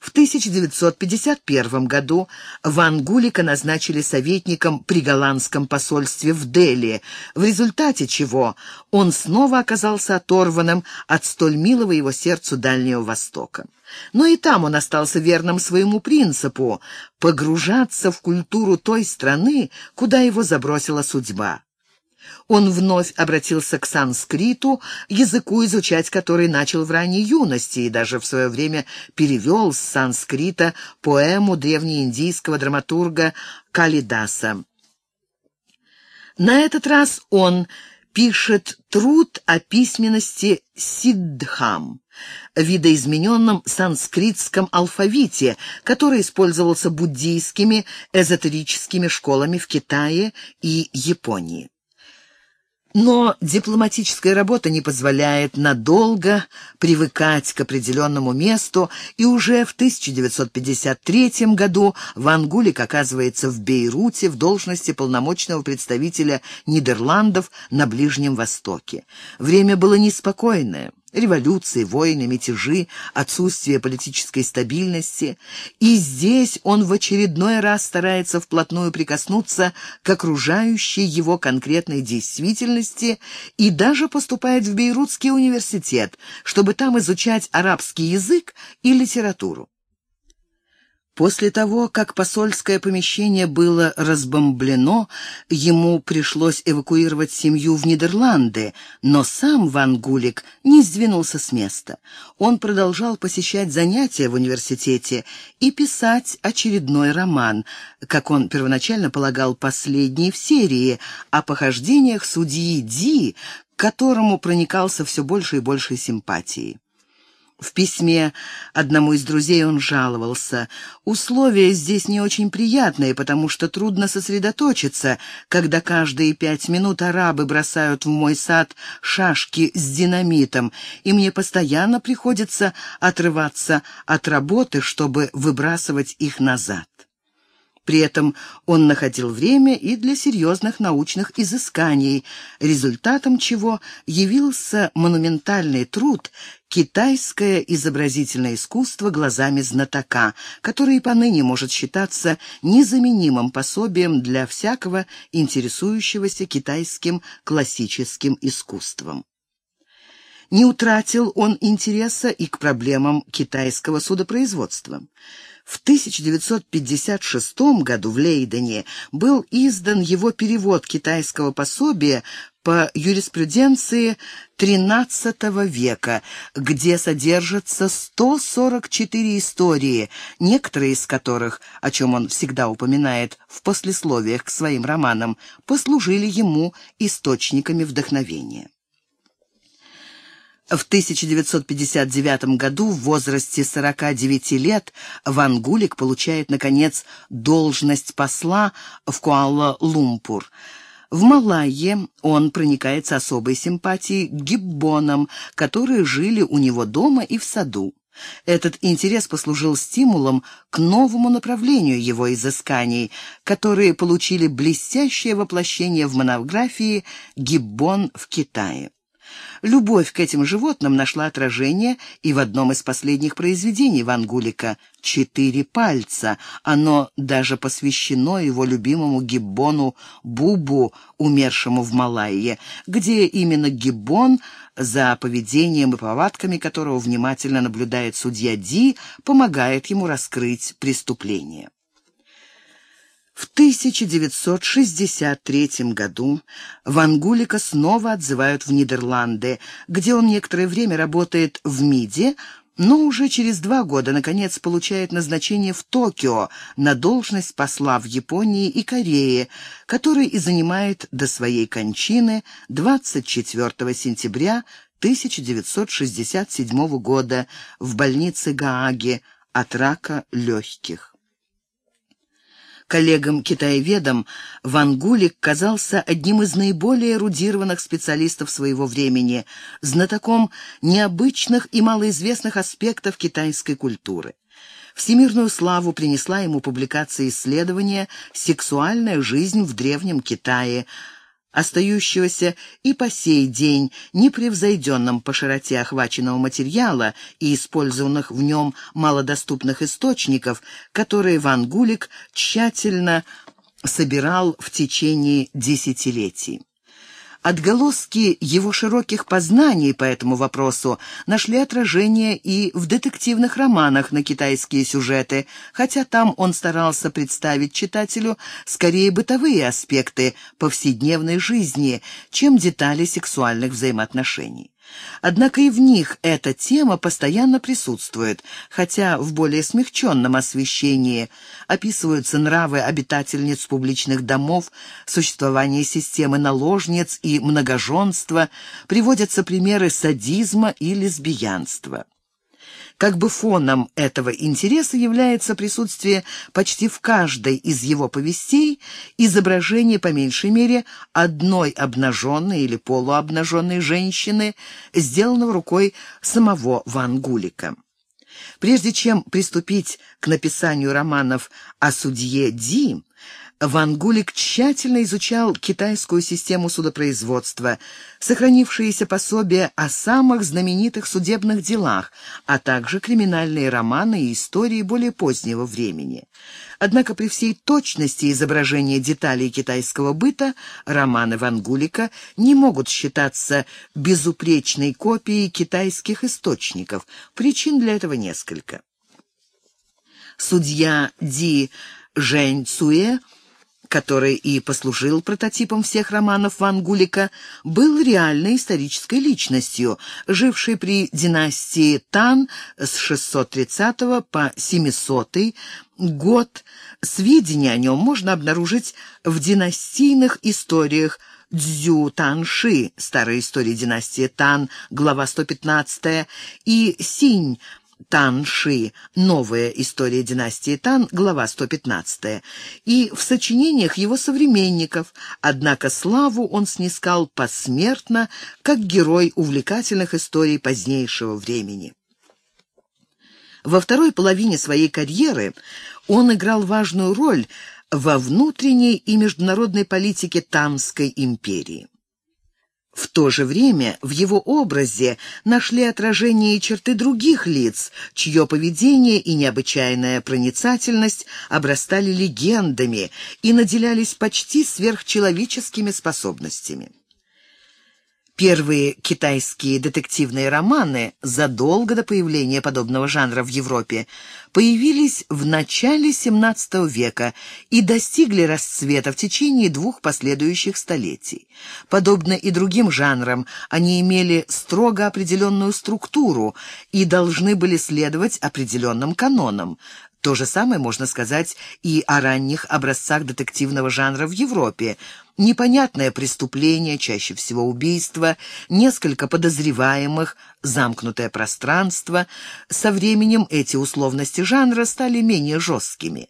В 1951 году Ван Гулика назначили советником при голландском посольстве в Дели, в результате чего он снова оказался оторванным от столь милого его сердцу Дальнего Востока. Но и там он остался верным своему принципу — погружаться в культуру той страны, куда его забросила судьба. Он вновь обратился к санскриту, языку, изучать который начал в ранней юности, и даже в свое время перевел с санскрита поэму древнеиндийского драматурга Калидаса. На этот раз он пишет труд о письменности Сиддхам, видоизмененном санскритском алфавите, который использовался буддийскими эзотерическими школами в Китае и Японии. Но дипломатическая работа не позволяет надолго привыкать к определенному месту, и уже в 1953 году Ван Гулик оказывается в Бейруте в должности полномочного представителя Нидерландов на Ближнем Востоке. Время было неспокойное. Революции, войны, мятежи, отсутствие политической стабильности. И здесь он в очередной раз старается вплотную прикоснуться к окружающей его конкретной действительности и даже поступает в Бейрутский университет, чтобы там изучать арабский язык и литературу. После того, как посольское помещение было разбомблено, ему пришлось эвакуировать семью в Нидерланды, но сам Ван Гулик не сдвинулся с места. Он продолжал посещать занятия в университете и писать очередной роман, как он первоначально полагал, последний в серии, о похождениях судьи Ди, к которому проникался все больше и больше симпатии. В письме одному из друзей он жаловался. «Условия здесь не очень приятные, потому что трудно сосредоточиться, когда каждые пять минут арабы бросают в мой сад шашки с динамитом, и мне постоянно приходится отрываться от работы, чтобы выбрасывать их назад». При этом он находил время и для серьезных научных изысканий, результатом чего явился монументальный труд «Китайское изобразительное искусство глазами знатока», который поныне может считаться незаменимым пособием для всякого интересующегося китайским классическим искусством. Не утратил он интереса и к проблемам китайского судопроизводства. В 1956 году в Лейдене был издан его перевод китайского пособия по юриспруденции XIII века, где содержатся 144 истории, некоторые из которых, о чем он всегда упоминает в послесловиях к своим романам, послужили ему источниками вдохновения. В 1959 году в возрасте 49 лет Ван Гулик получает, наконец, должность посла в Куала-Лумпур. В Малайе он проникается особой симпатией к гиббонам, которые жили у него дома и в саду. Этот интерес послужил стимулом к новому направлению его изысканий, которые получили блестящее воплощение в монографии «Гиббон в Китае». Любовь к этим животным нашла отражение и в одном из последних произведений Ван Гулика «Четыре пальца». Оно даже посвящено его любимому гиббону Бубу, умершему в Малайе, где именно гиббон, за поведением и повадками которого внимательно наблюдает судья Ди, помогает ему раскрыть преступление. В 1963 году Ван Гулика снова отзывают в Нидерланды, где он некоторое время работает в МИДе, но уже через два года, наконец, получает назначение в Токио на должность посла в Японии и Корее, который и занимает до своей кончины 24 сентября 1967 года в больнице Гааге от рака легких. Коллегам-китаеведам Ван Гулик казался одним из наиболее эрудированных специалистов своего времени, знатоком необычных и малоизвестных аспектов китайской культуры. Всемирную славу принесла ему публикация исследования «Сексуальная жизнь в Древнем Китае», остающегося и по сей день непревзойденным по широте охваченного материала и использованных в нем малодоступных источников, которые Ван Гулик тщательно собирал в течение десятилетий. Отголоски его широких познаний по этому вопросу нашли отражение и в детективных романах на китайские сюжеты, хотя там он старался представить читателю скорее бытовые аспекты повседневной жизни, чем детали сексуальных взаимоотношений. Однако и в них эта тема постоянно присутствует, хотя в более смягченном освещении описываются нравы обитательниц публичных домов, существование системы наложниц и многоженства, приводятся примеры садизма и лесбиянства. Как бы фоном этого интереса является присутствие почти в каждой из его повестей изображение, по меньшей мере, одной обнаженной или полуобнаженной женщины, сделанного рукой самого Ван Гулика. Прежде чем приступить к написанию романов о судье Ди, Ван Гулик тщательно изучал китайскую систему судопроизводства, сохранившиеся пособия о самых знаменитых судебных делах, а также криминальные романы и истории более позднего времени. Однако при всей точности изображения деталей китайского быта романы Ван Гулика не могут считаться безупречной копией китайских источников. Причин для этого несколько. Судья Ди Жэнь Цуэ – который и послужил прототипом всех романов Ван Гулика, был реальной исторической личностью, жившей при династии Тан с 630 по 700 год. Сведения о нем можно обнаружить в династийных историях Цзю Танши, старая история династии Тан, глава 115, и Синь, Танши. Новая история династии Тан, глава 115. И в сочинениях его современников, однако славу он снискал посмертно, как герой увлекательных историй позднейшего времени. Во второй половине своей карьеры он играл важную роль во внутренней и международной политике Танской империи. В то же время в его образе нашли отражение черты других лиц, чье поведение и необычайная проницательность обрастали легендами и наделялись почти сверхчеловеческими способностями. Первые китайские детективные романы, задолго до появления подобного жанра в Европе, появились в начале XVII века и достигли расцвета в течение двух последующих столетий. Подобно и другим жанрам, они имели строго определенную структуру и должны были следовать определенным канонам, то же самое можно сказать и о ранних образцах детективного жанра в Европе. Непонятное преступление, чаще всего убийство, несколько подозреваемых, замкнутое пространство. Со временем эти условности жанра стали менее жесткими.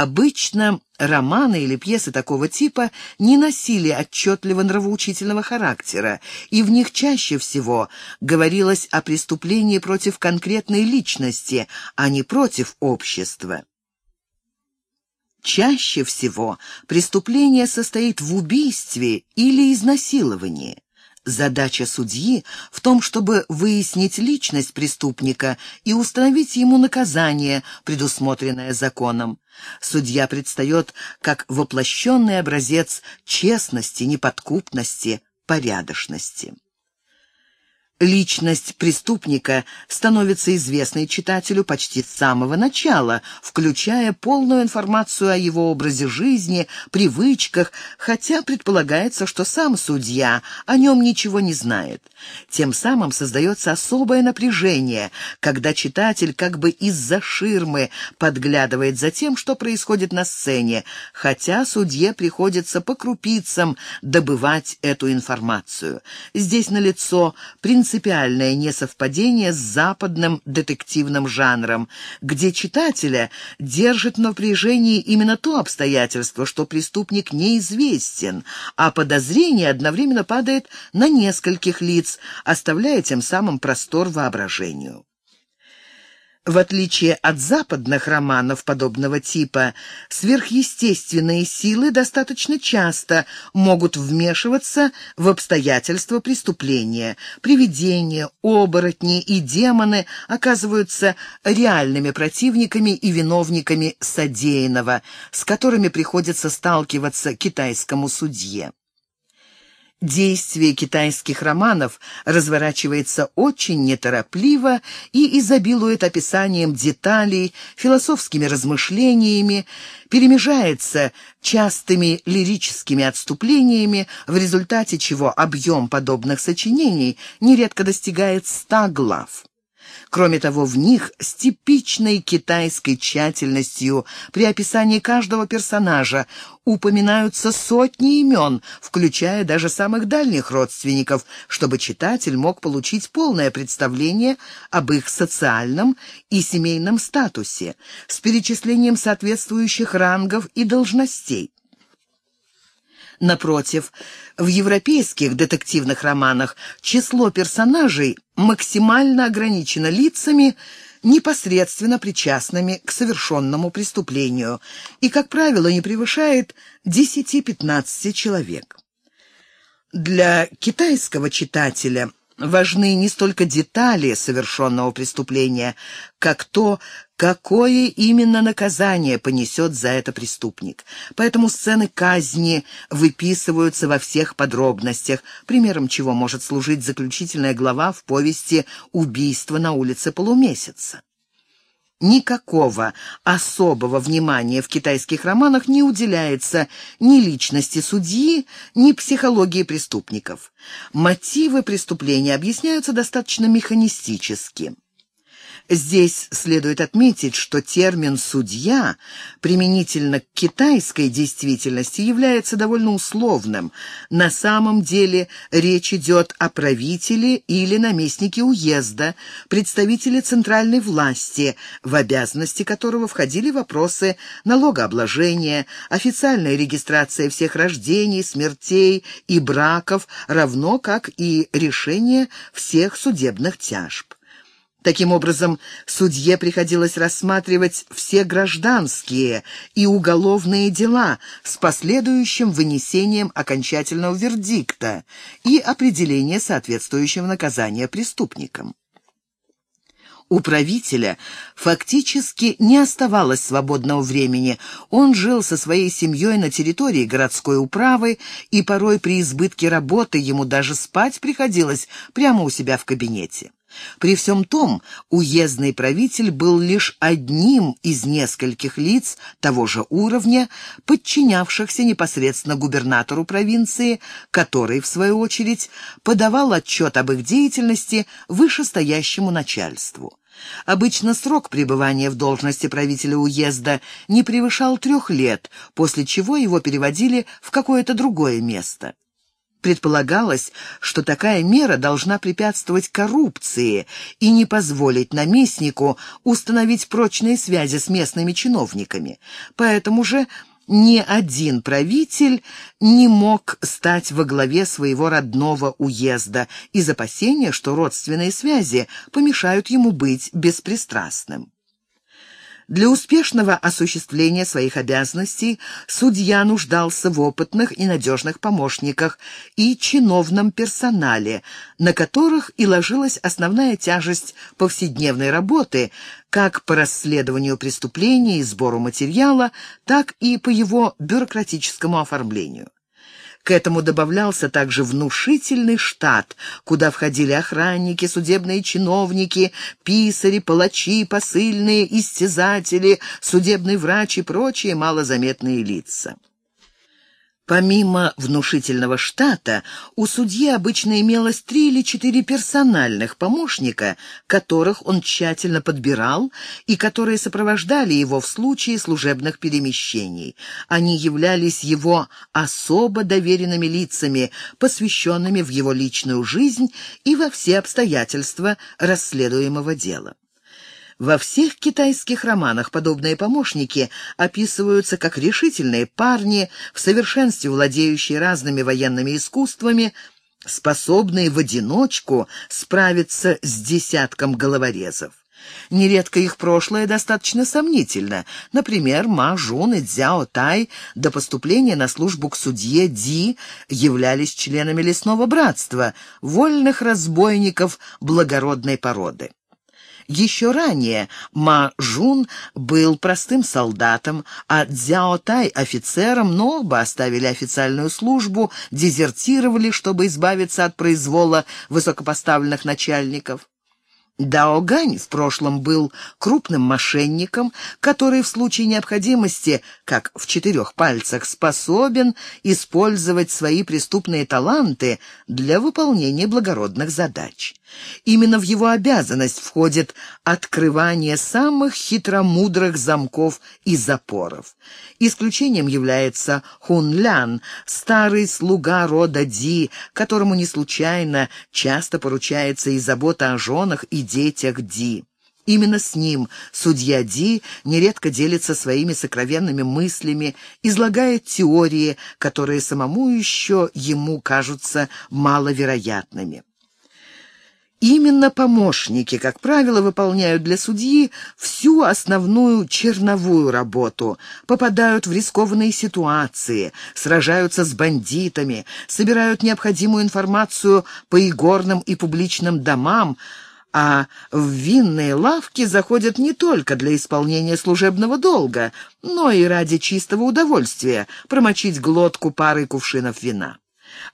Обычно романы или пьесы такого типа не носили отчетливо нравоучительного характера, и в них чаще всего говорилось о преступлении против конкретной личности, а не против общества. Чаще всего преступление состоит в убийстве или изнасиловании. Задача судьи в том, чтобы выяснить личность преступника и установить ему наказание, предусмотренное законом. Судья предстает как воплощенный образец честности, неподкупности, порядочности. Личность преступника становится известной читателю почти с самого начала, включая полную информацию о его образе жизни, привычках, хотя предполагается, что сам судья о нем ничего не знает. Тем самым создается особое напряжение, когда читатель как бы из-за ширмы подглядывает за тем, что происходит на сцене, хотя судье приходится по крупицам добывать эту информацию. Здесь налицо принцип принципиальное несовпадение с западным детективным жанром, где читателя держит в напряжении именно то обстоятельство, что преступник неизвестен, а подозрение одновременно падает на нескольких лиц, оставляя тем самым простор воображению. В отличие от западных романов подобного типа, сверхъестественные силы достаточно часто могут вмешиваться в обстоятельства преступления. Привидения, оборотни и демоны оказываются реальными противниками и виновниками содеянного, с которыми приходится сталкиваться китайскому судье. Действие китайских романов разворачивается очень неторопливо и изобилует описанием деталей, философскими размышлениями, перемежается частыми лирическими отступлениями, в результате чего объем подобных сочинений нередко достигает ста глав. Кроме того, в них с типичной китайской тщательностью при описании каждого персонажа упоминаются сотни имен, включая даже самых дальних родственников, чтобы читатель мог получить полное представление об их социальном и семейном статусе, с перечислением соответствующих рангов и должностей. Напротив, в европейских детективных романах число персонажей максимально ограничено лицами, непосредственно причастными к совершенному преступлению и, как правило, не превышает 10-15 человек. Для китайского читателя важны не столько детали совершенного преступления, как то, какое именно наказание понесет за это преступник. Поэтому сцены казни выписываются во всех подробностях, примером чего может служить заключительная глава в повести «Убийство на улице полумесяца». Никакого особого внимания в китайских романах не уделяется ни личности судьи, ни психологии преступников. Мотивы преступления объясняются достаточно механистически. Здесь следует отметить, что термин «судья» применительно к китайской действительности является довольно условным. На самом деле речь идет о правителе или наместнике уезда, представителе центральной власти, в обязанности которого входили вопросы налогообложения, официальная регистрация всех рождений, смертей и браков, равно как и решение всех судебных тяжб. Таким образом, судье приходилось рассматривать все гражданские и уголовные дела с последующим вынесением окончательного вердикта и определения соответствующего наказания преступникам. У правителя фактически не оставалось свободного времени. Он жил со своей семьей на территории городской управы, и порой при избытке работы ему даже спать приходилось прямо у себя в кабинете. При всем том, уездный правитель был лишь одним из нескольких лиц того же уровня, подчинявшихся непосредственно губернатору провинции, который, в свою очередь, подавал отчет об их деятельности вышестоящему начальству. Обычно срок пребывания в должности правителя уезда не превышал трех лет, после чего его переводили в какое-то другое место. Предполагалось, что такая мера должна препятствовать коррупции и не позволить наместнику установить прочные связи с местными чиновниками. Поэтому же ни один правитель не мог стать во главе своего родного уезда из опасения, что родственные связи помешают ему быть беспристрастным. Для успешного осуществления своих обязанностей судья нуждался в опытных и надежных помощниках и чиновном персонале, на которых и ложилась основная тяжесть повседневной работы, как по расследованию преступления и сбору материала, так и по его бюрократическому оформлению. К этому добавлялся также внушительный штат, куда входили охранники, судебные чиновники, писари, палачи, посыльные, истязатели, судебный врач и прочие малозаметные лица. Помимо внушительного штата, у судьи обычно имелось три или четыре персональных помощника, которых он тщательно подбирал и которые сопровождали его в случае служебных перемещений. Они являлись его особо доверенными лицами, посвященными в его личную жизнь и во все обстоятельства расследуемого дела. Во всех китайских романах подобные помощники описываются как решительные парни, в совершенстве владеющие разными военными искусствами, способные в одиночку справиться с десятком головорезов. Нередко их прошлое достаточно сомнительно. Например, Ма Жун и Цзяо Тай до поступления на службу к судье Ди являлись членами лесного братства, вольных разбойников благородной породы. Еще ранее Ма Жун был простым солдатом, а Цзяо Тай — офицером, но оба оставили официальную службу, дезертировали, чтобы избавиться от произвола высокопоставленных начальников. Дао Гань в прошлом был крупным мошенником, который в случае необходимости, как в четырех пальцах, способен использовать свои преступные таланты для выполнения благородных задач. Именно в его обязанность входит открывание самых хитромудрых замков и запоров. Исключением является Хун Лян, старый слуга рода Ди, которому не случайно часто поручается и забота о женах и детях Ди. Именно с ним судья Ди нередко делится своими сокровенными мыслями, излагает теории, которые самому еще ему кажутся маловероятными. Именно помощники, как правило, выполняют для судьи всю основную черновую работу, попадают в рискованные ситуации, сражаются с бандитами, собирают необходимую информацию по игорным и публичным домам, а в винные лавки заходят не только для исполнения служебного долга, но и ради чистого удовольствия промочить глотку парой кувшинов вина.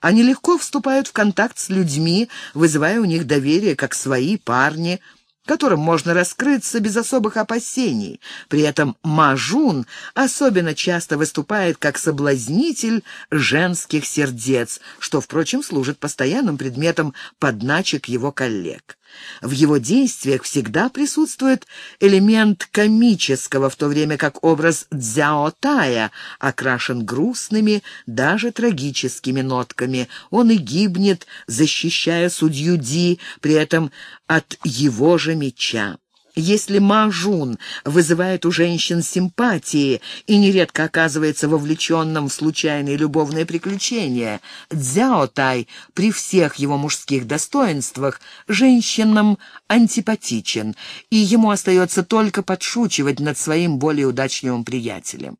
Они легко вступают в контакт с людьми, вызывая у них доверие, как свои парни, которым можно раскрыться без особых опасений. При этом Мажун особенно часто выступает как соблазнитель женских сердец, что, впрочем, служит постоянным предметом подначек его коллег. В его действиях всегда присутствует элемент комического, в то время как образ Цзяо Тая окрашен грустными, даже трагическими нотками. Он и гибнет, защищая судью Ди, при этом от его же меча. Если Мажун вызывает у женщин симпатии и нередко оказывается вовлеченным в случайные любовные приключения, Дзяотай при всех его мужских достоинствах женщинам антипатичен, и ему остается только подшучивать над своим более удачливым приятелем.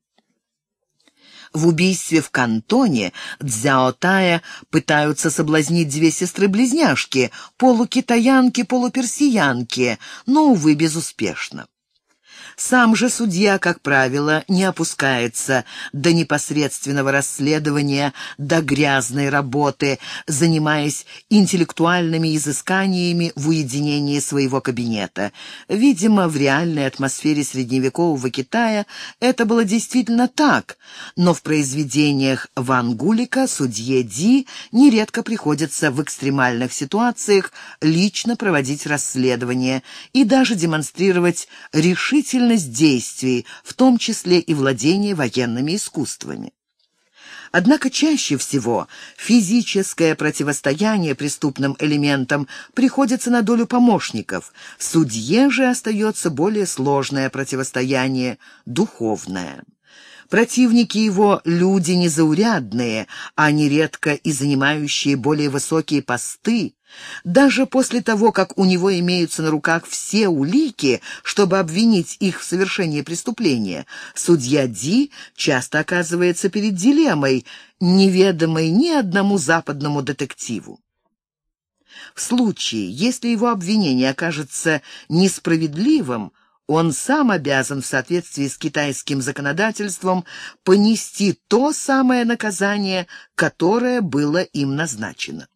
В убийстве в Кантоне Цзяо Тая пытаются соблазнить две сестры-близняшки, полукитаянки, полуперсиянки, но, увы, безуспешно. Сам же судья, как правило, не опускается до непосредственного расследования, до грязной работы, занимаясь интеллектуальными изысканиями в уединении своего кабинета. Видимо, в реальной атмосфере средневекового Китая это было действительно так, но в произведениях Ван Гулика судье Ди нередко приходится в экстремальных ситуациях лично проводить расследование и даже демонстрировать решительность решительность действий, в том числе и владение военными искусствами. Однако чаще всего физическое противостояние преступным элементам приходится на долю помощников, судье же остается более сложное противостояние, духовное. Противники его — люди незаурядные, а нередко и занимающие более высокие посты. Даже после того, как у него имеются на руках все улики, чтобы обвинить их в совершении преступления, судья Ди часто оказывается перед дилеммой, неведомой ни одному западному детективу. В случае, если его обвинение окажется несправедливым, он сам обязан в соответствии с китайским законодательством понести то самое наказание, которое было им назначено.